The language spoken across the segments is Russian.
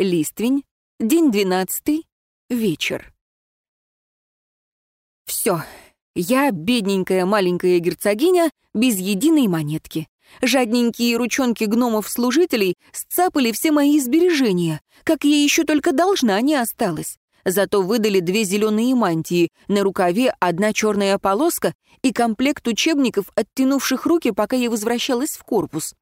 Листвень. День двенадцатый. Вечер. Все. Я, бедненькая маленькая герцогиня, без единой монетки. Жадненькие ручонки гномов-служителей сцапали все мои сбережения, как я еще только должна не осталась. Зато выдали две зеленые мантии, на рукаве одна черная полоска и комплект учебников, оттянувших руки, пока я возвращалась в корпус.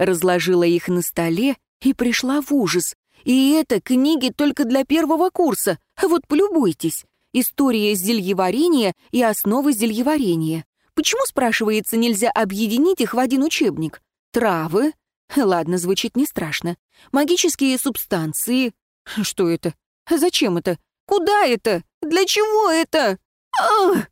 Разложила их на столе и пришла в ужас. И это книги только для первого курса. Вот полюбуйтесь. История зельеварения и основы зельеварения. Почему, спрашивается, нельзя объединить их в один учебник? Травы? Ладно, звучит не страшно. Магические субстанции. Что это? Зачем это? Куда это? Для чего это? Ах!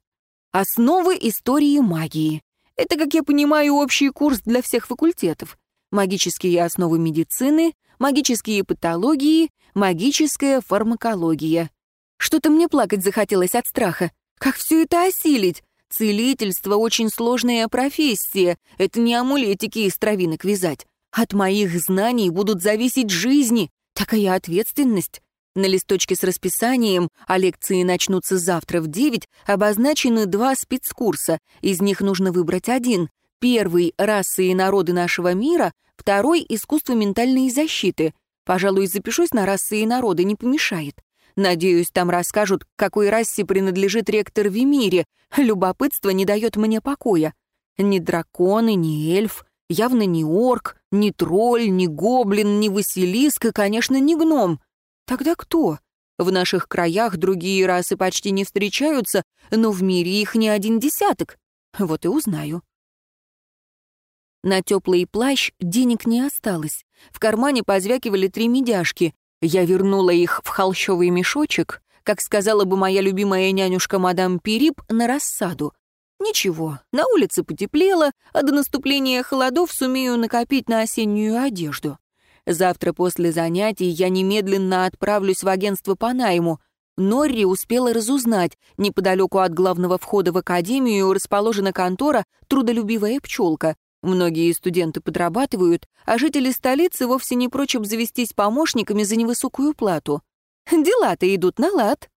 Основы истории магии. Это, как я понимаю, общий курс для всех факультетов. Магические основы медицины, магические патологии, магическая фармакология. Что-то мне плакать захотелось от страха. Как все это осилить? Целительство — очень сложная профессия. Это не амулетики из травинок вязать. От моих знаний будут зависеть жизни. Такая ответственность. На листочке с расписанием, а лекции начнутся завтра в 9, обозначены два спецкурса. Из них нужно выбрать один. Первый — расы и народы нашего мира, второй — искусство ментальной защиты. Пожалуй, запишусь на расы и народы, не помешает. Надеюсь, там расскажут, к какой расе принадлежит ректор Вимире. Любопытство не дает мне покоя. Ни драконы, ни эльф, явно не орк, ни тролль, ни гоблин, ни василиск и, конечно, не гном. Тогда кто? В наших краях другие расы почти не встречаются, но в мире их не один десяток. Вот и узнаю. На теплый плащ денег не осталось. В кармане позвякивали три медяшки. Я вернула их в холщовый мешочек, как сказала бы моя любимая нянюшка мадам Перип, на рассаду. Ничего, на улице потеплело, а до наступления холодов сумею накопить на осеннюю одежду. Завтра после занятий я немедленно отправлюсь в агентство по найму. Норри успела разузнать, неподалеку от главного входа в академию расположена контора «Трудолюбивая пчелка». Многие студенты подрабатывают, а жители столицы вовсе не прочь обзавестись помощниками за невысокую плату. Дела-то идут на лад.